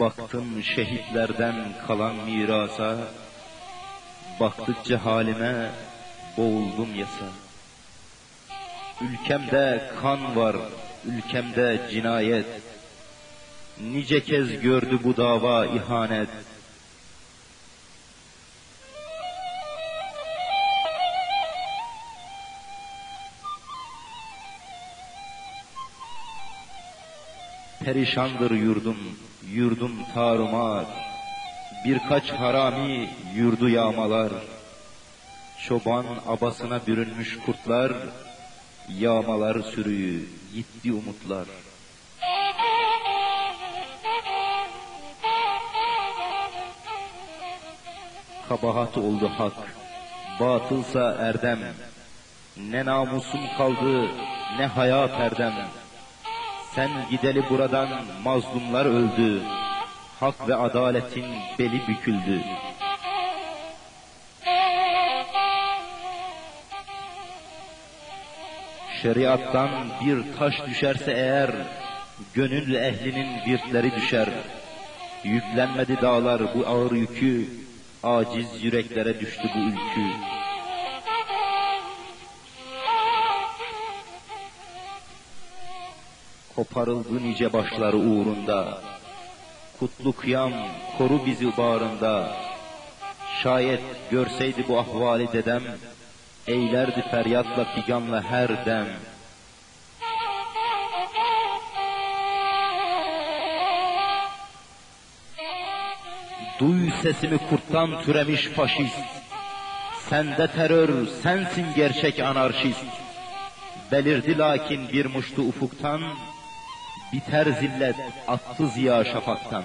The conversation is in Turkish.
Baktım şehitlerden kalan mirasa, baktıkça halime boğuldum yasa. Ülkemde kan var, ülkemde cinayet. Nice kez gördü bu dava ihanet. Perişandır yurdum, yurdum tarumar. Birkaç harami yurdu yağmalar. Çoban abasına bürünmüş kurtlar, yağmalar sürüyü, gitti umutlar. Kabahat oldu hak, batılsa erdem. Ne namusum kaldı, ne hayat erdem. Sen gideli buradan mazlumlar öldü. Hak ve adaletin beli büküldü. Şeriattan bir taş düşerse eğer, gönül ehlinin virtleri düşer. Yüklenmedi dağlar bu ağır yükü, aciz yüreklere düştü bu ülkü. Koparıldı nice başları uğrunda, Kutlu kıyam koru bizi bağrında. Şayet görseydi bu ahvali dedem, Eylerdi feryatla figanla her dem. Duy sesimi kurttan türemiş faşist. Sende terör, sensin gerçek anarşist. Belirdi lakin bir muştu ufuktan, biter zillet attı ziya şafaktan.